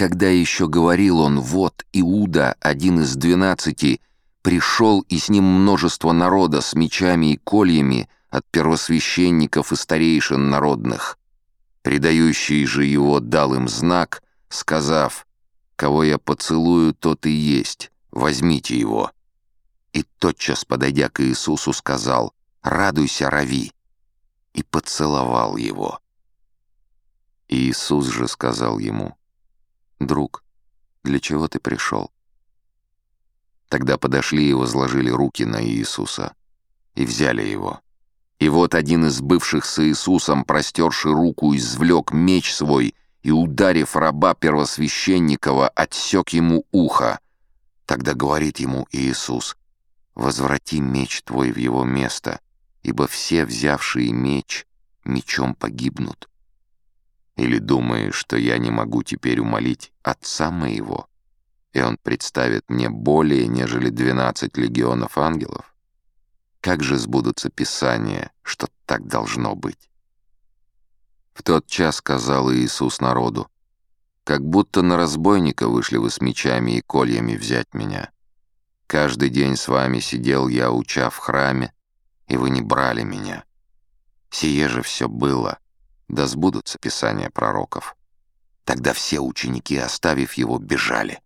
когда еще говорил он, вот Иуда, один из двенадцати, пришел, и с ним множество народа с мечами и кольями от первосвященников и старейшин народных. Предающий же его дал им знак, сказав, «Кого я поцелую, тот и есть, возьмите его». И тотчас, подойдя к Иисусу, сказал, «Радуйся, Рави!» и поцеловал его. Иисус же сказал ему, «Друг, для чего ты пришел?» Тогда подошли и возложили руки на Иисуса и взяли его. И вот один из бывших с Иисусом, простерши руку, извлек меч свой и, ударив раба первосвященникова, отсек ему ухо. Тогда говорит ему Иисус, «Возврати меч твой в его место, ибо все, взявшие меч, мечом погибнут». Или думаешь, что я не могу теперь умолить отца моего, и он представит мне более, нежели двенадцать легионов ангелов? Как же сбудутся писания, что так должно быть? В тот час сказал Иисус народу, «Как будто на разбойника вышли вы с мечами и кольями взять меня. Каждый день с вами сидел я, уча в храме, и вы не брали меня. Сие же все было, да сбудутся писания пророков». Тогда все ученики, оставив его, бежали.